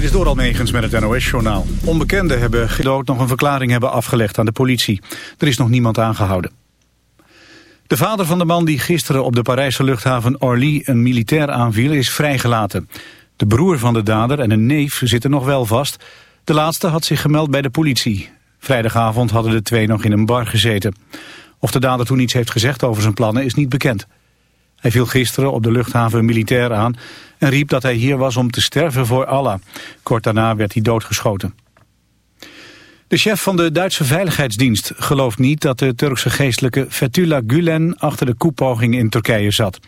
Dit is door Megens met het NOS-journaal. Onbekenden hebben gedood nog een verklaring hebben afgelegd aan de politie. Er is nog niemand aangehouden. De vader van de man die gisteren op de Parijse luchthaven Orly een militair aanviel is vrijgelaten. De broer van de dader en een neef zitten nog wel vast. De laatste had zich gemeld bij de politie. Vrijdagavond hadden de twee nog in een bar gezeten. Of de dader toen iets heeft gezegd over zijn plannen is niet bekend. Hij viel gisteren op de luchthaven militair aan en riep dat hij hier was om te sterven voor Allah. Kort daarna werd hij doodgeschoten. De chef van de Duitse Veiligheidsdienst gelooft niet dat de Turkse geestelijke Fethullah Gulen achter de koepoging in Turkije zat.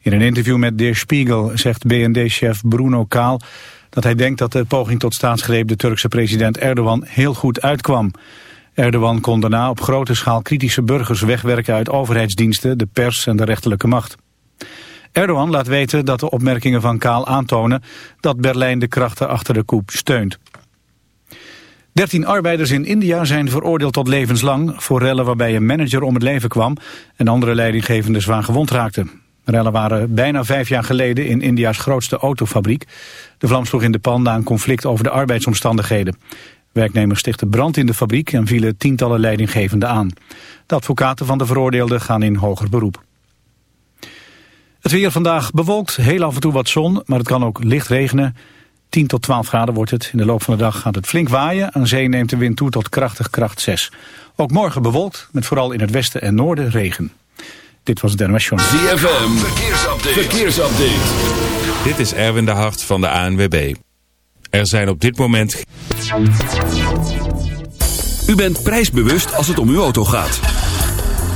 In een interview met Der Spiegel zegt BND-chef Bruno Kaal dat hij denkt dat de poging tot staatsgreep de Turkse president Erdogan heel goed uitkwam. Erdogan kon daarna op grote schaal kritische burgers wegwerken uit overheidsdiensten, de pers en de rechterlijke macht. Erdogan laat weten dat de opmerkingen van Kaal aantonen dat Berlijn de krachten achter de koep steunt. Dertien arbeiders in India zijn veroordeeld tot levenslang voor rellen waarbij een manager om het leven kwam en andere leidinggevenden zwaar gewond raakten. rellen waren bijna vijf jaar geleden in India's grootste autofabriek. De vlam sloeg in de pan na een conflict over de arbeidsomstandigheden. Werknemers stichten brand in de fabriek en vielen tientallen leidinggevenden aan. De advocaten van de veroordeelden gaan in hoger beroep. Het weer vandaag bewolkt, heel af en toe wat zon, maar het kan ook licht regenen. 10 tot 12 graden wordt het. In de loop van de dag gaat het flink waaien. Aan zee neemt de wind toe tot krachtig kracht 6. Ook morgen bewolkt, met vooral in het westen en noorden regen. Dit was de NOS ZFM, verkeersupdate. verkeersupdate. Dit is Erwin de Hart van de ANWB. Er zijn op dit moment... U bent prijsbewust als het om uw auto gaat.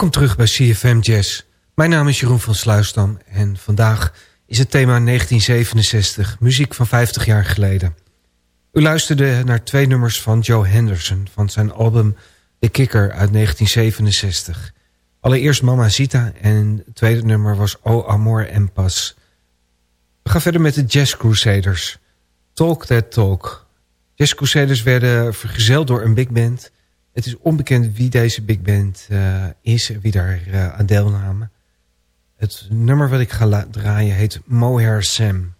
Welkom terug bij CFM Jazz. Mijn naam is Jeroen van Sluisdam en vandaag is het thema 1967, muziek van 50 jaar geleden. U luisterde naar twee nummers van Joe Henderson van zijn album The Kicker uit 1967. Allereerst Mama Zita en het tweede nummer was O Amor en Pas. We gaan verder met de Jazz Crusaders. Talk That Talk. Jazz Crusaders werden vergezeld door een big band. Het is onbekend wie deze big band uh, is, wie daar uh, aan deelnamen. Het nummer wat ik ga draaien heet Mohair Sam.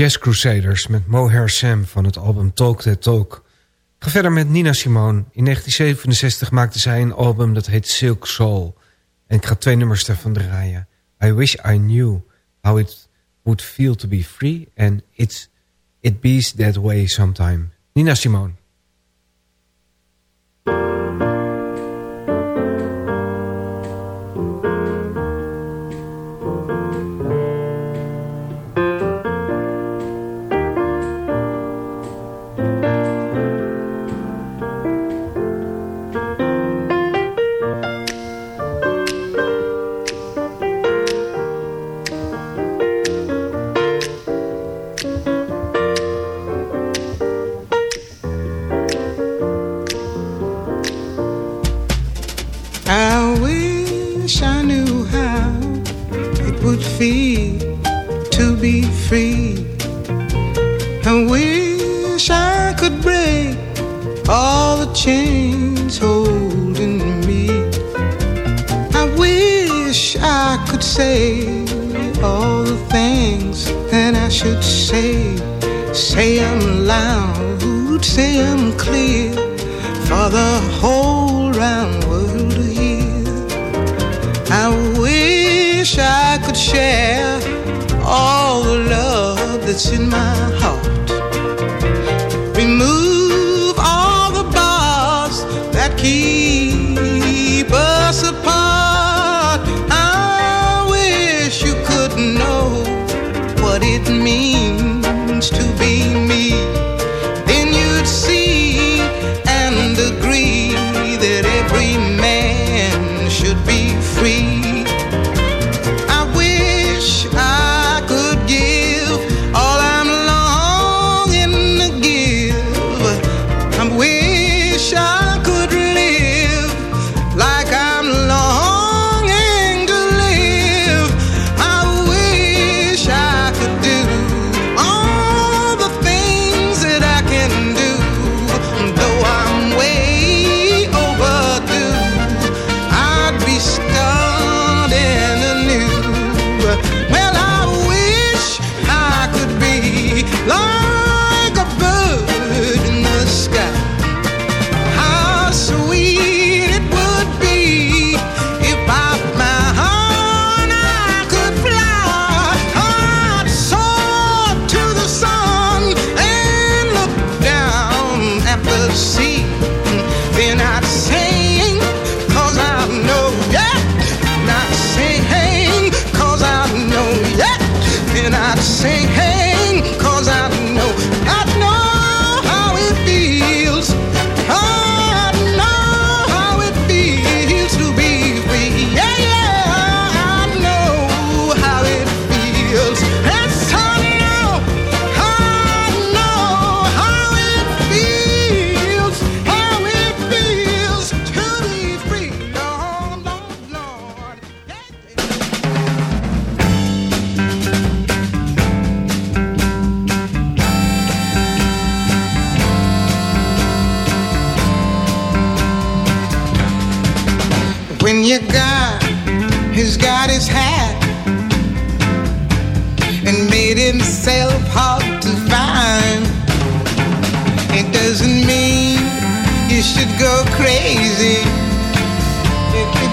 Jazz Crusaders met Mohair Sam van het album Talk That Talk. Ga verder met Nina Simone. In 1967 maakte zij een album dat heet Silk Soul. En ik ga twee nummers daarvan draaien. I Wish I Knew How It Would Feel To Be Free. En It's, It Bees That Way Sometime. Nina Simone.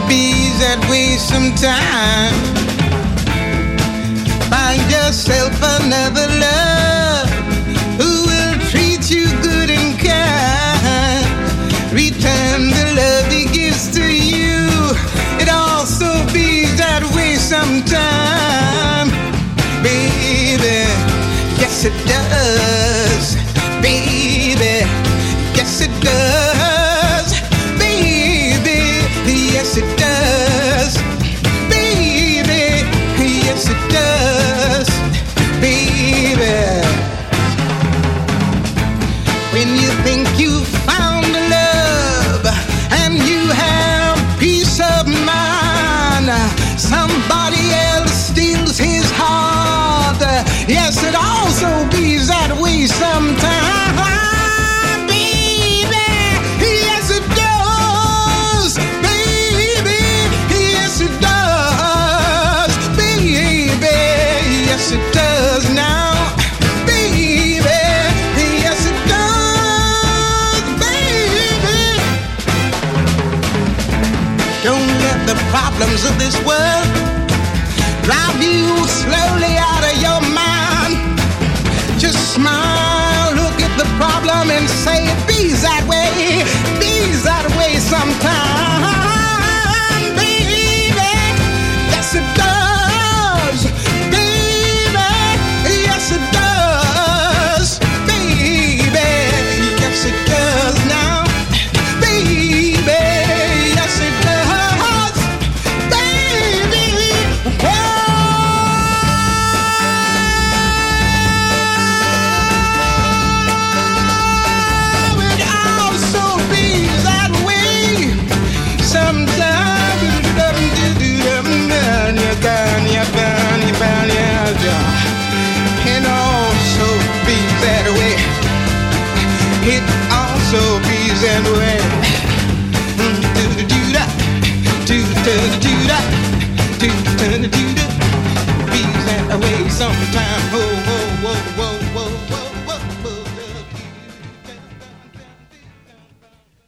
be that way sometimes. Find yourself another love who will treat you good and kind. Return the love he gives to you. It also be that way sometimes, baby. Yes, it does. Problems of this world drive you slowly out of your mind. Just smile,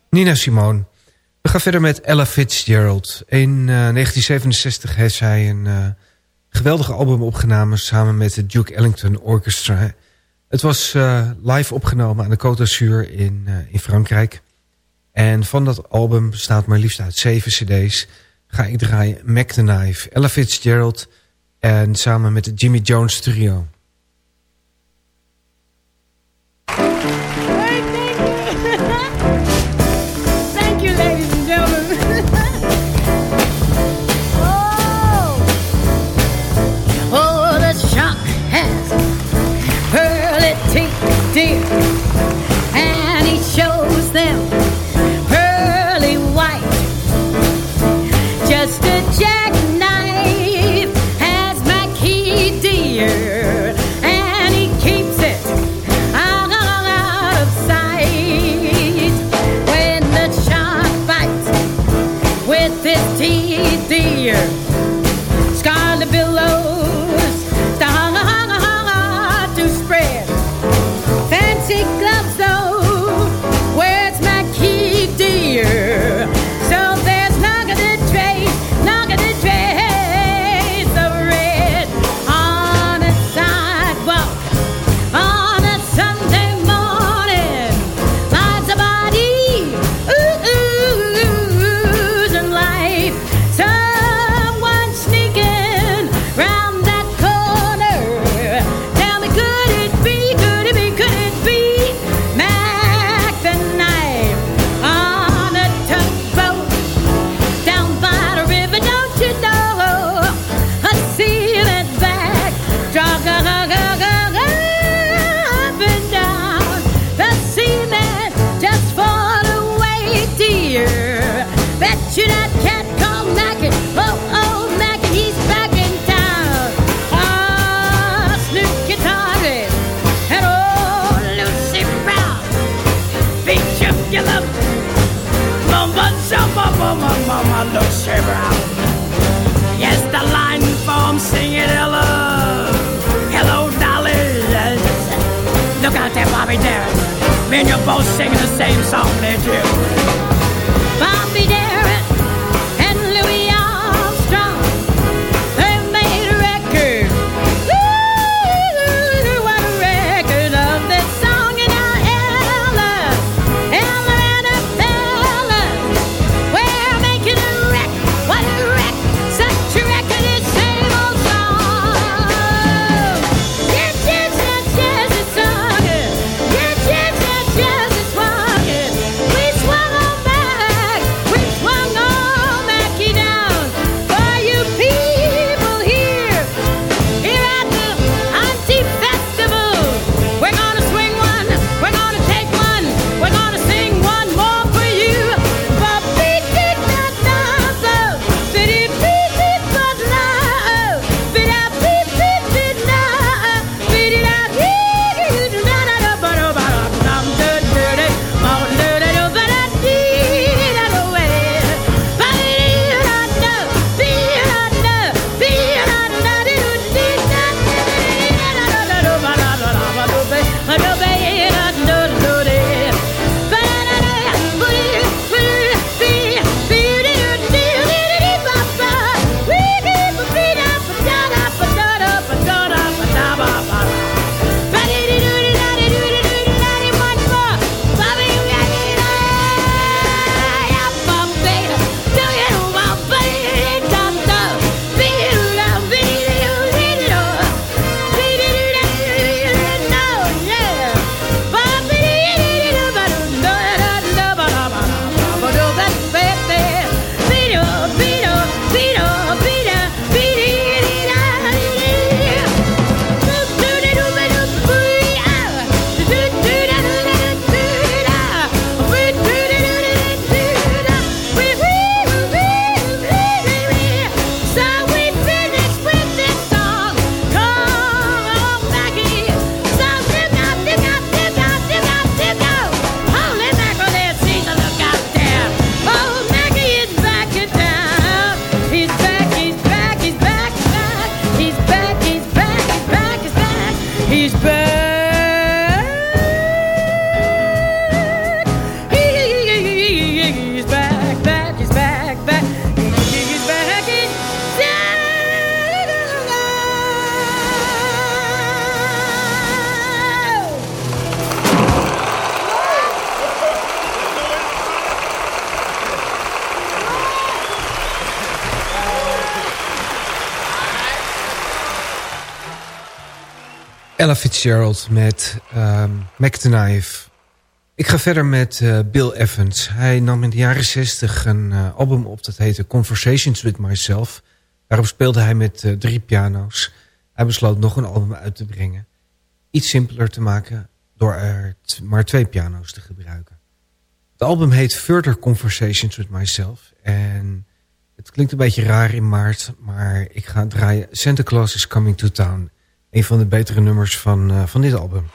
Nina Simone. We gaan verder met Ella Fitzgerald. In eh, 1967 heeft zij een eh, geweldige album opgenomen... samen met het Duke Ellington Orchestra. Het was eh, live opgenomen aan de Côte d'Azur in, eh, in Frankrijk. En van dat album bestaat maar liefst uit zeven cd's... ga ik draaien Mac the Knife, Ella Fitzgerald... en samen met het Jimmy Jones Trio. Ella Fitzgerald met um, Ik ga verder met eh, Bill Evans. Hij nam in de jaren 60 een eh, album op dat heette Conversations with Myself. Daarop speelde hij met eh, drie piano's. Hij besloot nog een album uit te brengen. Iets simpeler te maken door er maar twee piano's te gebruiken. Het album heet Further Conversations with Myself. En het klinkt een beetje raar in maart, maar ik ga draaien Santa Claus is Coming to Town... Een van de betere nummers van, eh, van dit album.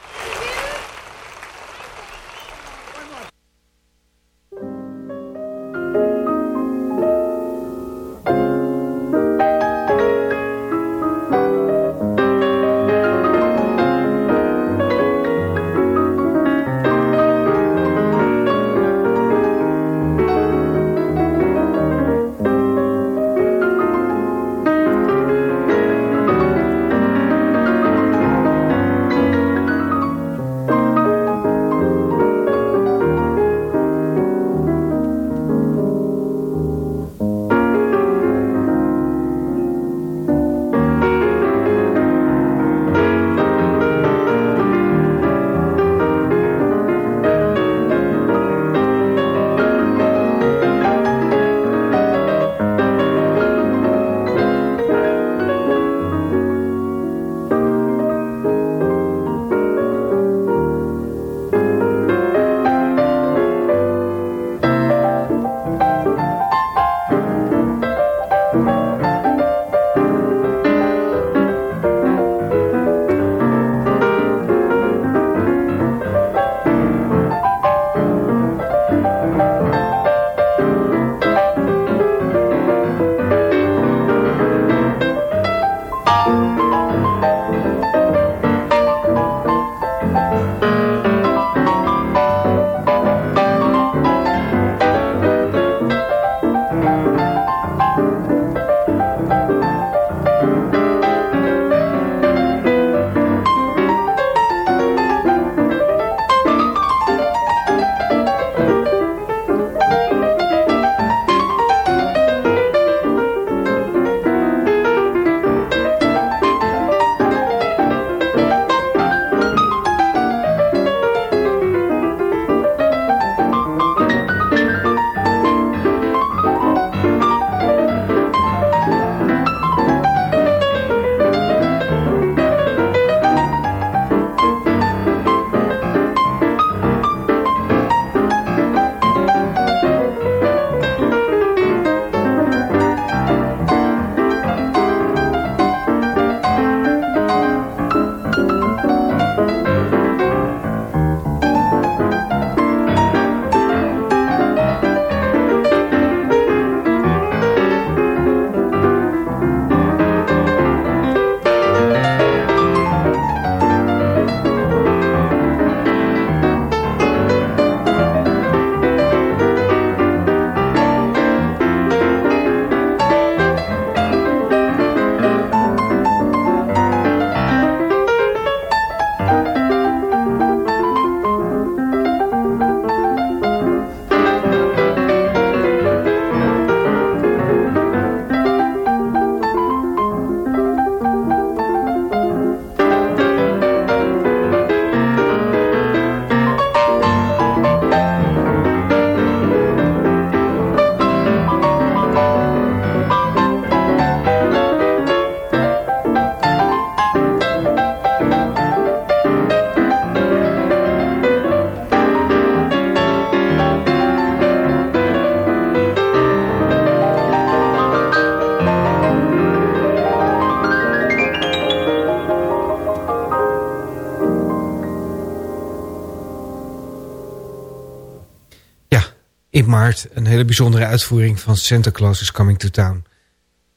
Een hele bijzondere uitvoering van Santa Claus is Coming to Town.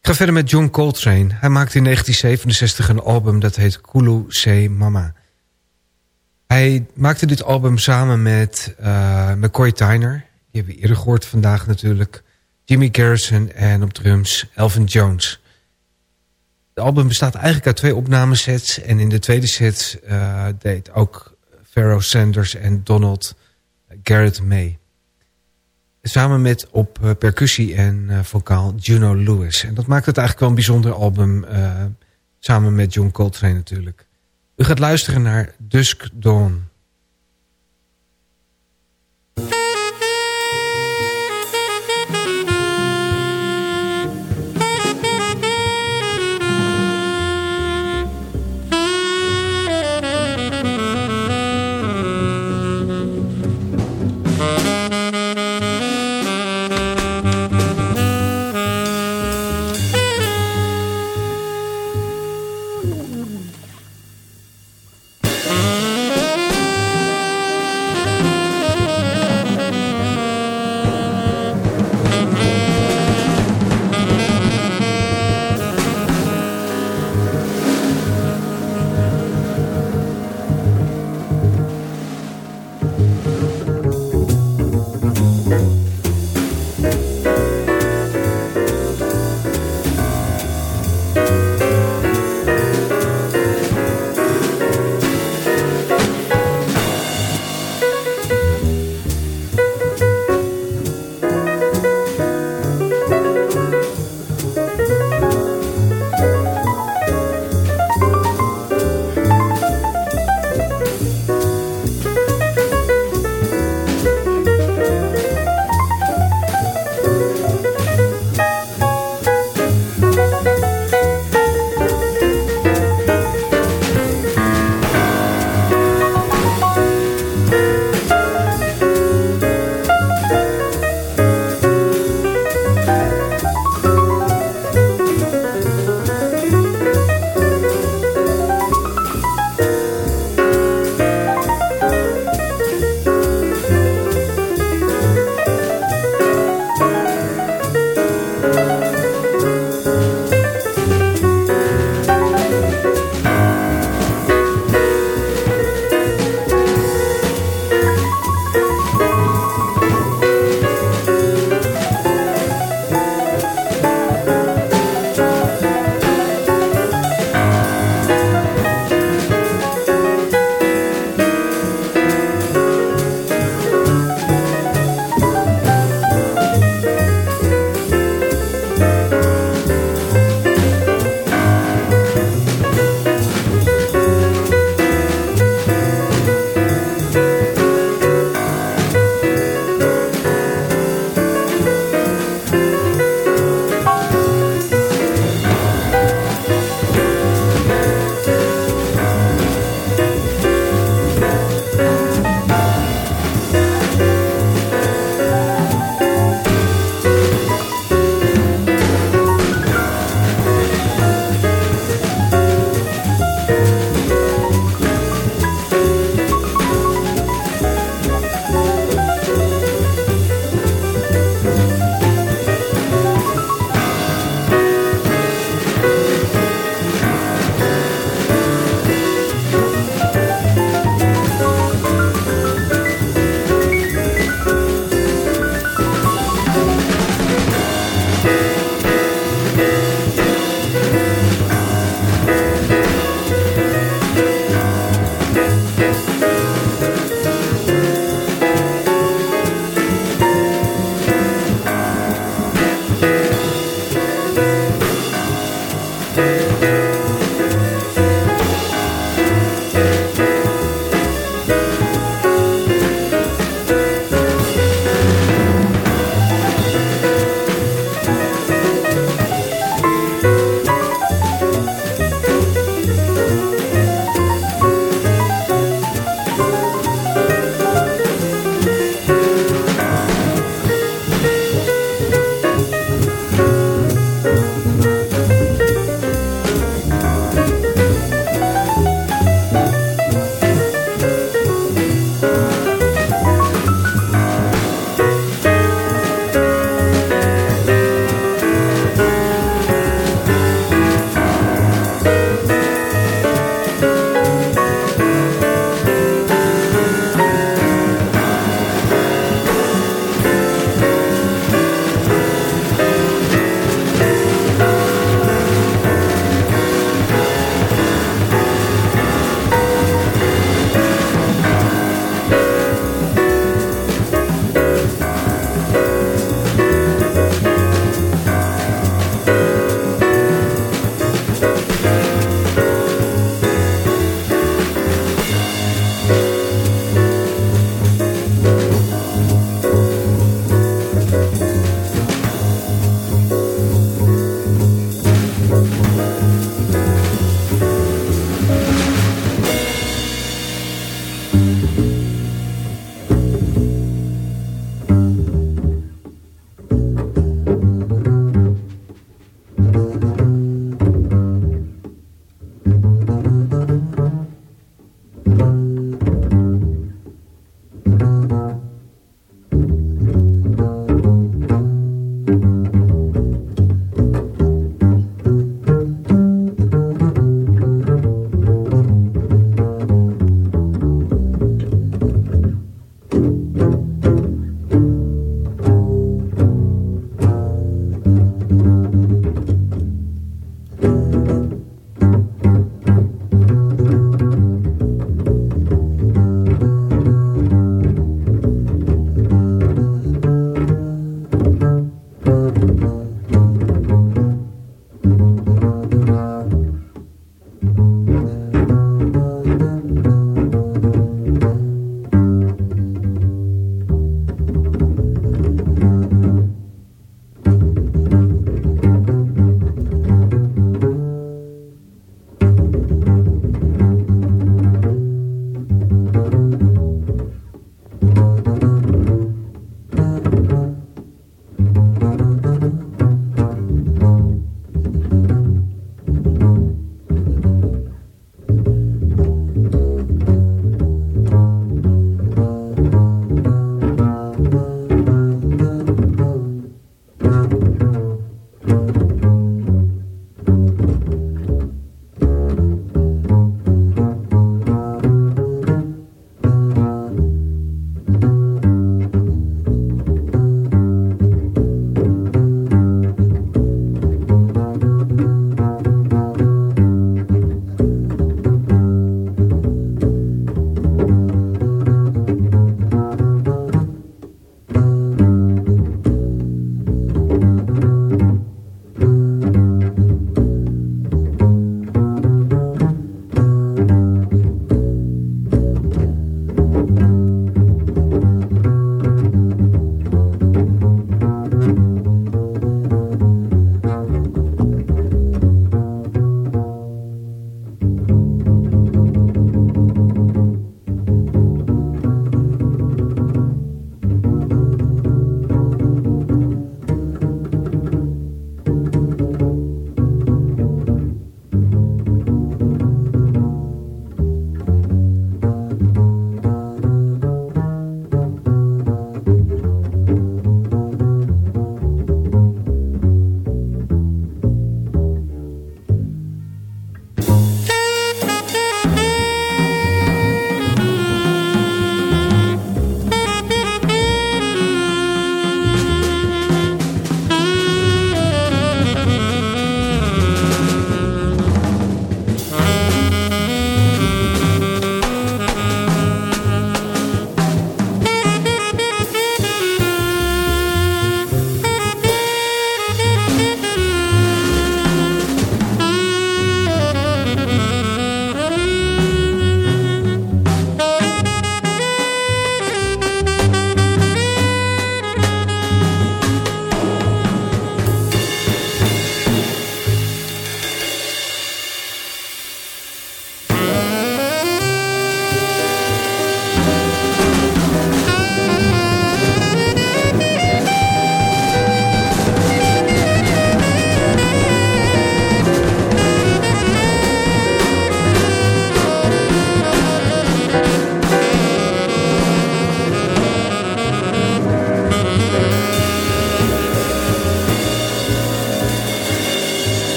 Ik ga verder met John Coltrane. Hij maakte in 1967 een album dat heet Kulu Se Mama. Hij maakte dit album samen met uh, McCoy Tyner. Die hebben we eerder gehoord vandaag natuurlijk. Jimmy Garrison en op drums Elvin Jones. Het album bestaat eigenlijk uit twee opnamesets. En in de tweede set uh, deed ook Pharoah Sanders en Donald Garrett mee. Samen met op uh, percussie en uh, vocaal Juno Lewis. En dat maakt het eigenlijk wel een bijzonder album. Uh, samen met John Coltrane natuurlijk. U gaat luisteren naar Dusk Dawn.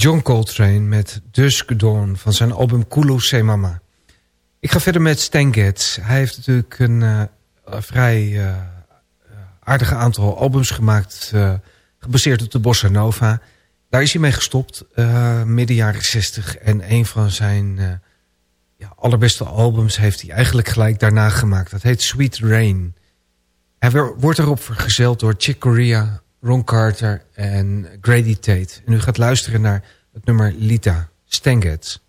John Coltrane met Dusk Dawn van zijn album Kulu Se Mama. Ik ga verder met Stan Getz. Hij heeft natuurlijk een uh, vrij uh, aardige aantal albums gemaakt... Uh, gebaseerd op de Bossa Nova. Daar is hij mee gestopt, midden jaren 60. En een van zijn ja, allerbeste albums heeft hij eigenlijk gelijk daarna gemaakt. Dat heet Sweet Rain. Hij wordt erop vergezeld door Chick Corea, Ron Carter en Grady Tate. En u gaat luisteren naar het nummer Lita, Stengets.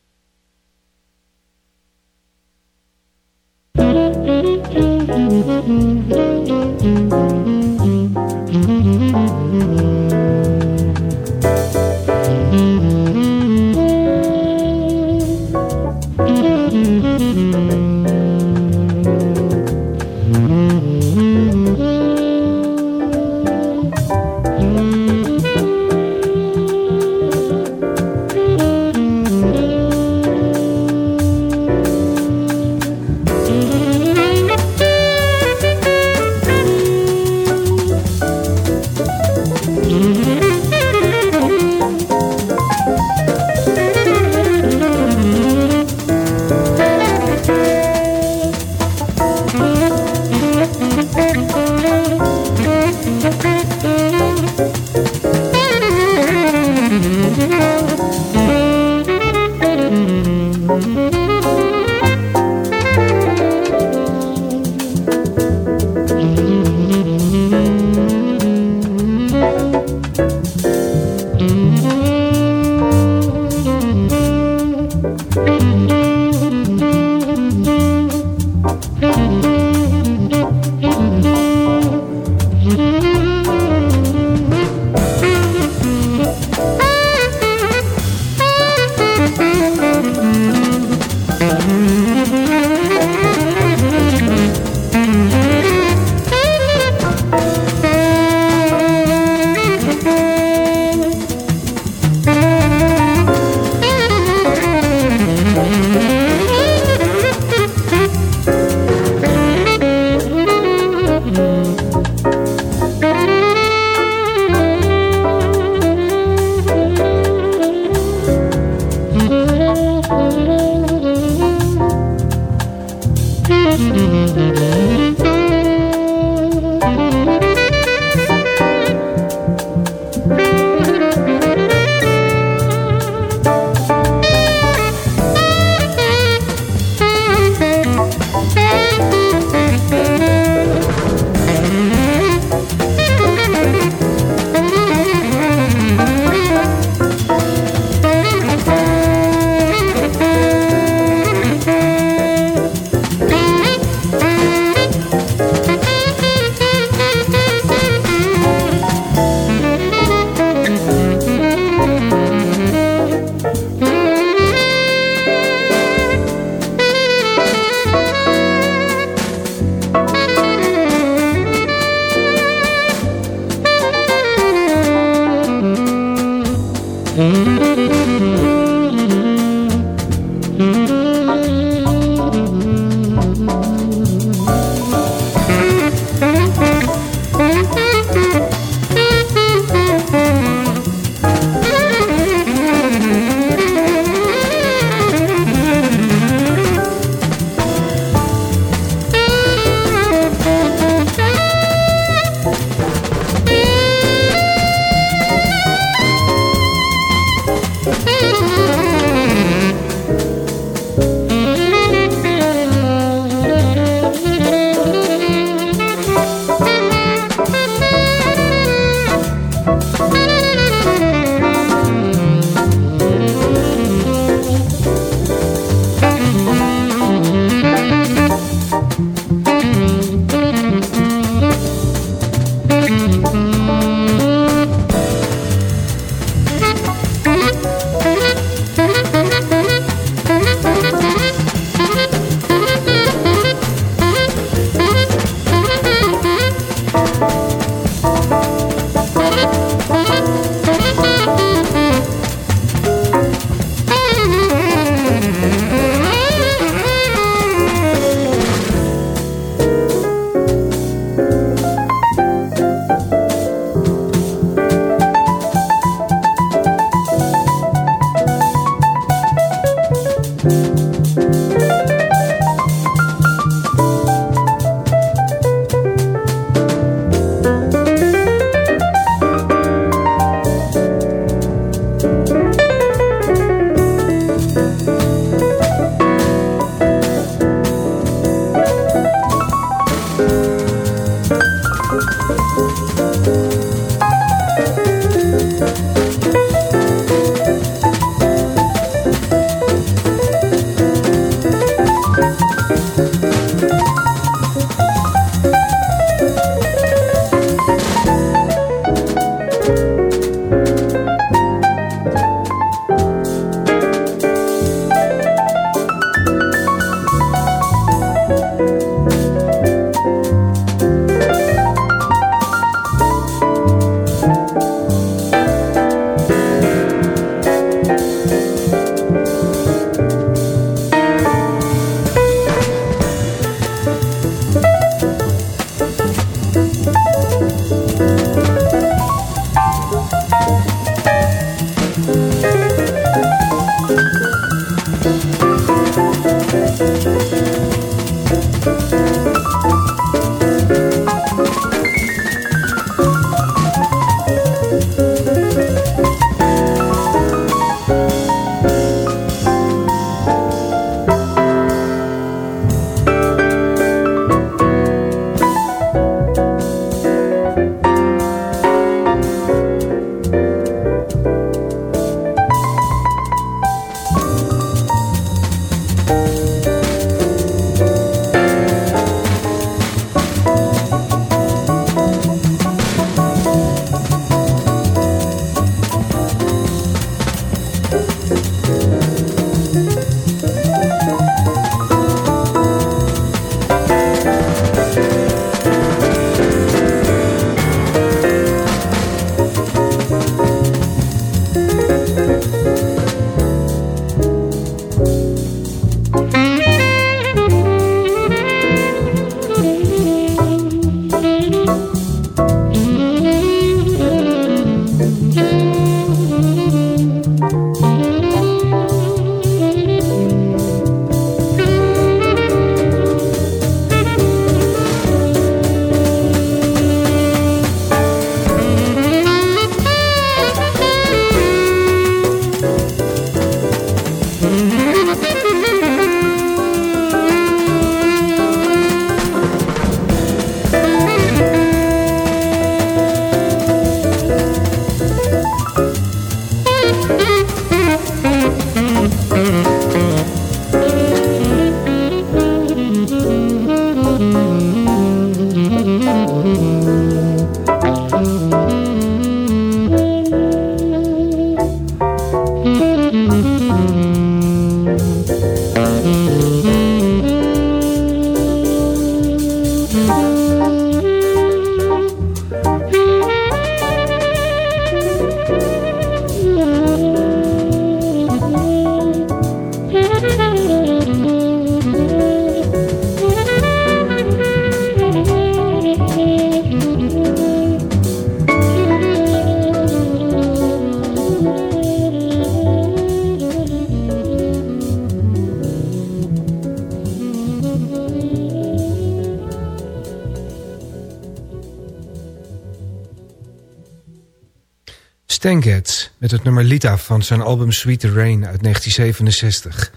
Het nummer Lita van zijn album Sweet Rain uit 1967.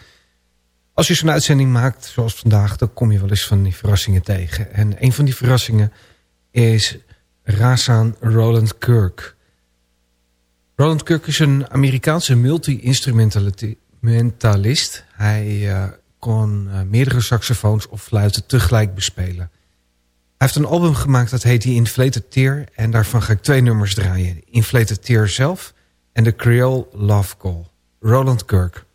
Als je zo'n uitzending maakt zoals vandaag... dan kom je wel eens van die verrassingen tegen. En een van die verrassingen is Razan Roland Kirk. Roland Kirk is een Amerikaanse multi-instrumentalist. Hij uh, kon uh, meerdere saxofoons of fluiten tegelijk bespelen. Hij heeft een album gemaakt dat heet The Inflated Tear. En daarvan ga ik twee nummers draaien. Inflated Tear zelf en The Creole Love Call. Roland Kirk.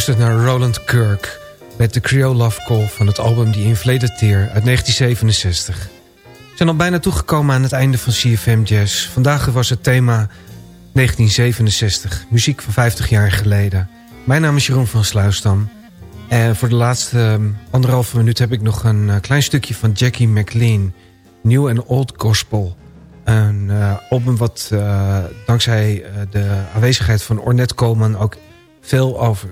U luistert naar Roland Kirk met de Creole Love Call van het album The Inflated Tear uit 1967. We zijn al bijna toegekomen aan het einde van CFM Jazz. Vandaag was het thema 1967, muziek van 50 jaar geleden. Mijn naam is Jeroen van Sluisdam. En voor de laatste ehm, anderhalve minuut heb ik nog een eh, klein stukje van Jackie McLean. New and Old Gospel. Een eh, album wat eh, dankzij de aanwezigheid van Ornette Coleman... ook veel over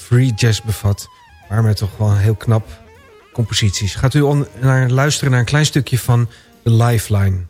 free jazz bevat. Maar met toch wel heel knap composities. Gaat u naar, luisteren naar een klein stukje van The Lifeline.